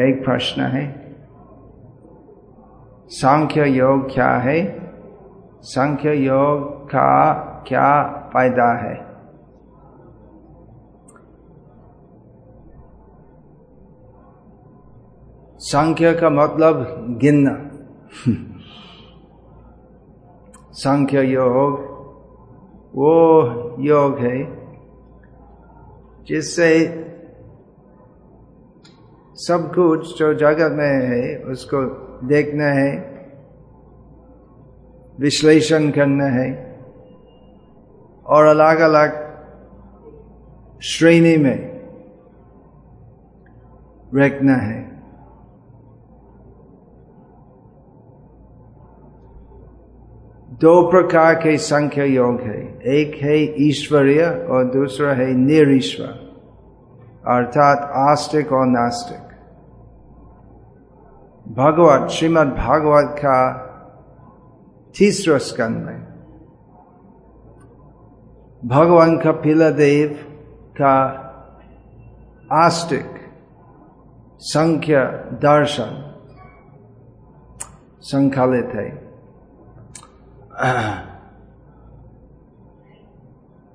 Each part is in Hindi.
एक प्रश्न है। सांख्य योग क्या है? सांख्य योग का क्या फ़ायदा है? सांख्य का मतलब गिनना। सांख्य योग, वो योग है जिससे सब कुछ जो जगत में है, उसको देखना है, विश्लेषण करना है, और अलग अलग श्रेणी में रखना है। दो प्रकार के संख्या योग है, एक है ईश्वरीय और दूसरा है निरीश्वर, अर्थात आस्तिक और नास्तिक। भगवत श्रीमद भागवत का तीसरा स्कंद में भगवान कपिला देव का आस्तिक संख्या दर्शन संकलित है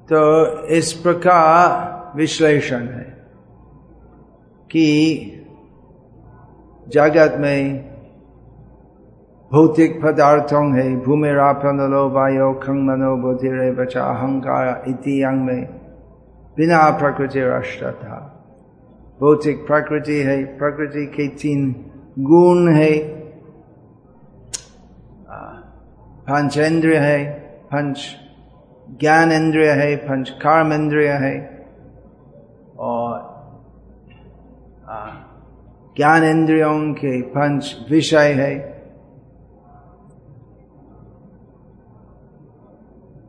तो इस प्रकार विश्लेषण है कि जगत में भौतिक पदार्थों है भूमि रापनलो वायो खंग मनो बचा अहंकार इति अंग में बिना प्रकृति राष्ट्र था भौतिक प्रकृति है प्रकृति के तीन गुण है पंचेंद्रिय है पंच ज्ञान इंद्रिय है पंच कर्म इंद्रिय है और ज्ञान इंद्रियों के पंच विषय है।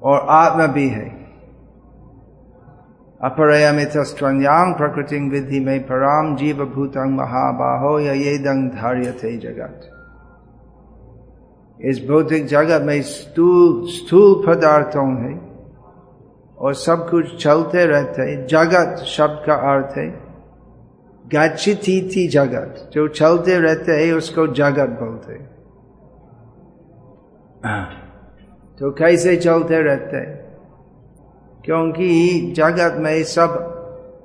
और आत्मा भी है। अपरयमितस्त्वन्यांग प्रकृति विधि में पराम जीव भूतंग महाबाहो ये दंग धार्य थे जगत। इस भौतिक जगत में स्थूल स्थूल पदार्थों है और सब कुछ चलते रहते जगत शब्द का अर्थ है गच्छती थी जगत जो चलते रहते है उसको जगत बोलते तो कैसे चलते रहते है? क्योंकि जगत में सब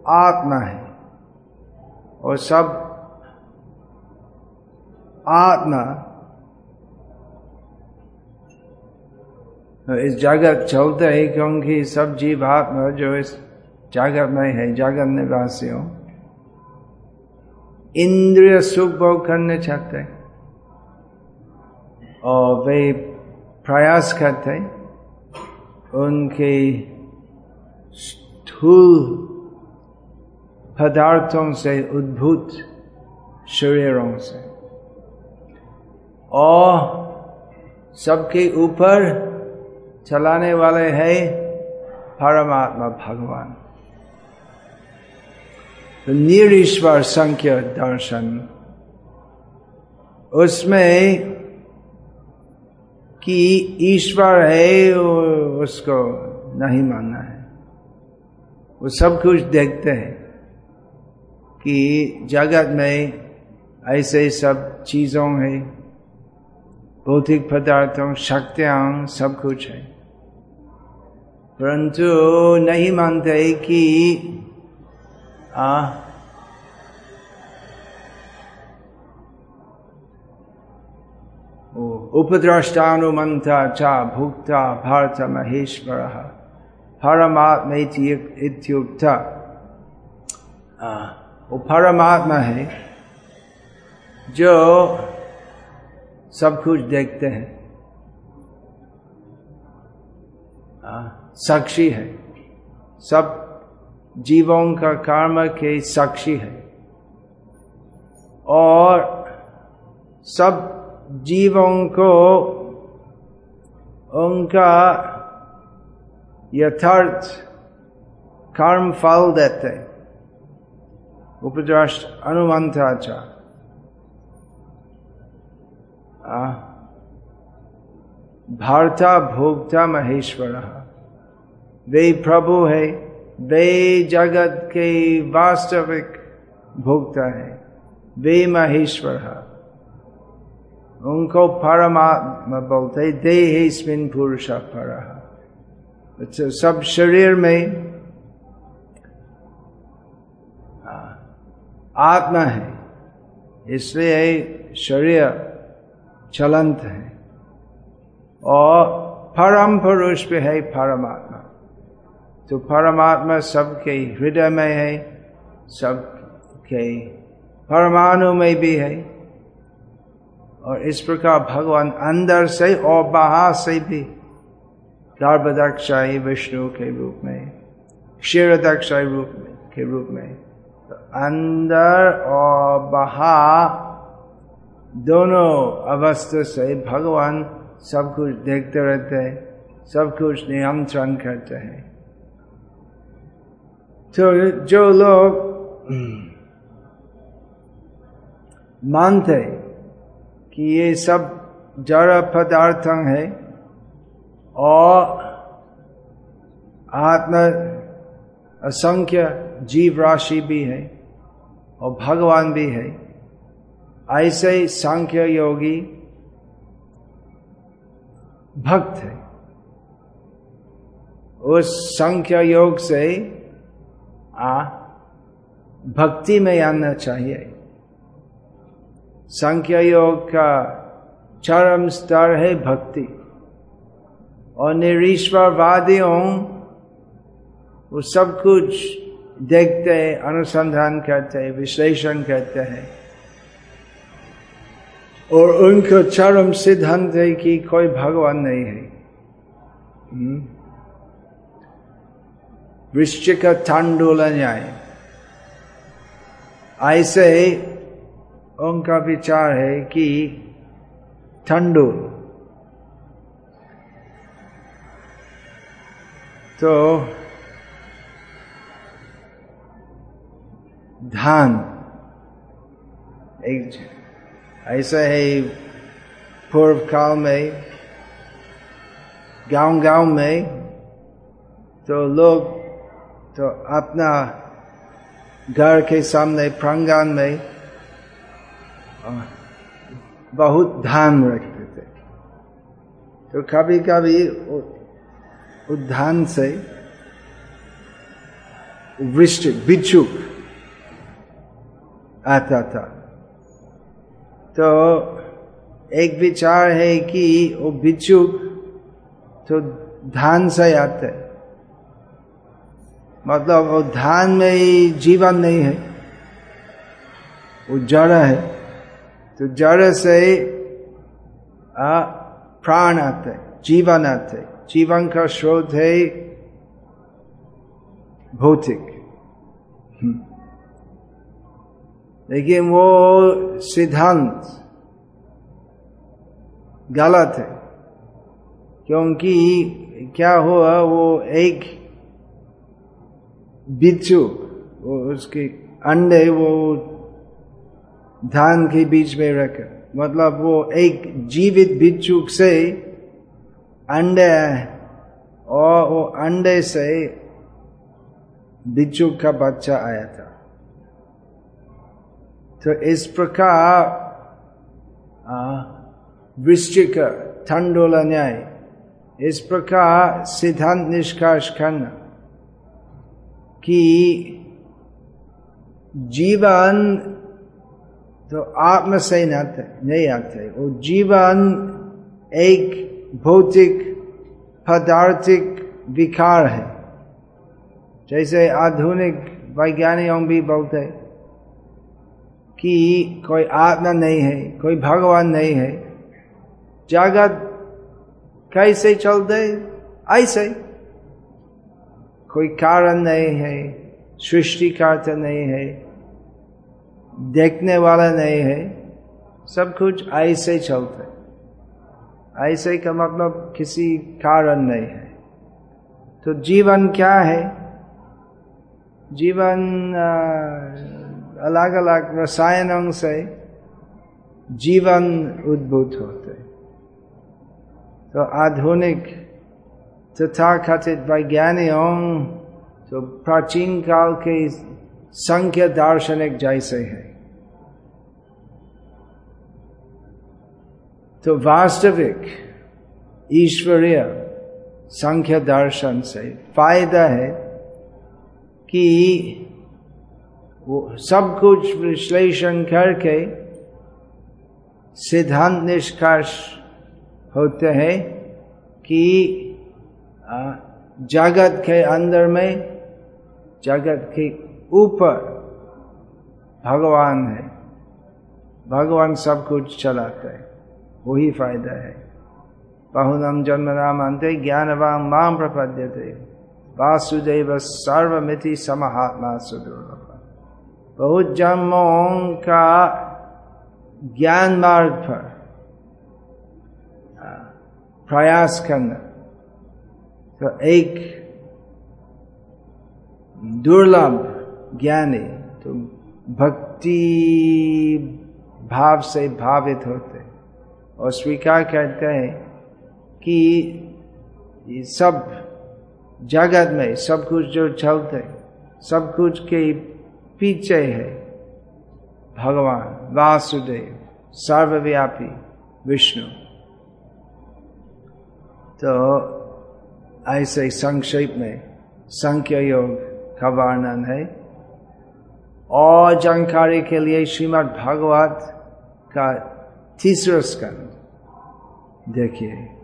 आत्मा है और सब आत्मा इस जगत चलते है क्योंकि सब जीव आत्मा जो इस जगत में है जगत निवासियों इंद्रिय सुख भोग करने चाहते और वे प्रयास करते उनके स्थूल पदार्थों से, उद्भूत शरीरों से। और सबके ऊपर चलाने वाले है परमात्मा भगवान। तो निरीश्वर संख्य दर्शन उसमें कि ईश्वर है उसको नहीं मानना है। वो सब कुछ देखते हैं कि जगत में ऐसे सब चीज़ों है, भौतिक पदार्थों, शक्तियाँ, सब कुछ है। परंतु नहीं मानते कि आ उपद्रष्टानुमंता चा भुक्ता भारत महेश्वर। परमात्मा वो परमात्मा है, जो सब कुछ देखते हैं। साक्षी है, सब जीवों का कर्म के साक्षी है। और सब जीवों को उनका यथार्थ कर्म फल देते उपद्रष्ट अनुमंत्राचा भारता भोक्ता महेश्वर। वे प्रभु है। वे जगत के वास्तविक भोक्ता है। वे महेश्वर उनको परमात्मा बोलते दे स्मिन पुरुष पर सब शरीर में आत्मा है। इसलिए शरीर चलंत है। और परम पुरुष भी है परमात्मा। तो परमात्मा सबके हृदय में है, सबके परमाणु में भी है। और इस प्रकार भगवान अंदर से और बाहर से भी गर्भदक्षाई विष्णु के रूप में क्षीरदक्षाई रूप में, के रूप में तो अंदर और बाहर दोनों अवस्था से भगवान सब कुछ देखते रहते हैं, सब कुछ नियंत्रण करते हैं। तो जो लोग मानते कि ये सब जड़ पदार्थ है और आत्मा असंख्य जीव राशि भी है और भगवान भी है, ऐसे ही सांख्य योगी भक्त है। उस संख्या योग से आ, भक्ति में आना चाहिए। संख्या योग का चरम स्तर है भक्ति। और निरीश्वरवादियों, वो सब कुछ देखते हैं, अनुसंधान करते हैं, विश्लेषण करते हैं। और उनका चरम सिद्धांत है कि कोई भगवान नहीं है। हम्म? वृश्चिक ठंडोल न्याय ऐसे उनका विचार है कि ठंडोल तो धान एक ऐसा है पूर्व काल में गाँव गाँव में तो लोग तो अपना घर के सामने प्रांगण में बहुत धान रखते थे। तो कभी कभी उद्धान से वृष्टि, बिच्छुक आता था। तो एक विचार है कि वो बिच्छुक तो धान से आते। मतलब वो धान में ही जीवन नहीं है। वो जड़ है। तो जड़ से प्राण आते जीवन आते जीवन का स्रोत है भौतिक। हम्म। लेकिन वो सिद्धांत गलत है। क्योंकि क्या हुआ, वो एक बिच्छू उसके अंडे वो धान के बीच में रख। मतलब वो एक जीवित बिच्छू से अंडे और वो अंडे से बिच्छू का बच्चा आया था। तो इस प्रकार वृश्चिक ठंडोल न्याय। इस प्रकार सिद्धांत निष्कर्ष करना। कि जीवन तो आत्म से नहीं आते वो जीवन एक भौतिक, पदार्थिक विकार है। जैसे आधुनिक वैज्ञानिकों भी बोलते कि कोई आत्मा नहीं है, कोई भगवान नहीं है। जगत कैसे चलते? ऐसे। कोई कारण नहीं है सृष्टिकर्ता नहीं है, देखने वाला नहीं है, सब कुछ ऐसे चलते ऐसे का मतलब किसी कारण नहीं है। तो जीवन क्या है? जीवन अलग अलग रसायनों से जीवन उद्भूत होते तो आधुनिक तथाकथित वैज्ञानियों तो प्राचीन काल के संख्या दार्शनिक जैसे है तो वास्तविक ईश्वरीय संख्या दर्शन से फ़ायदा है कि वो सब कुछ विश्लेषण करके सिद्धांत निष्कर्ष होते हैं कि जगत के अंदर में, जगत के ऊपर भगवान है। भगवान सब कुछ चलाता है। वही फ़ायदा है। बहुनम जन्म नाम अंत ज्ञानवान माम प्रपद्य थे वासुदेव सर्वमिति समहात्मा सुदुर्लभ बहुत जन्मों का ज्ञान मार्ग पर प्रयास करना। तो एक दुर्लभ ज्ञानी तो भक्ति भाव से भावित होते और स्वीकार करते हैं कि सब जगत में सब कुछ जो चलते सब कुछ के पीछे है। भगवान, वासुदेव, सर्वव्यापी, विष्णु। तो ऐसे संक्षेप में संख्या योग का वर्णन है। और जानकारी के लिए श्रीमद् भागवत का तीसरा स्कंद। देखिए।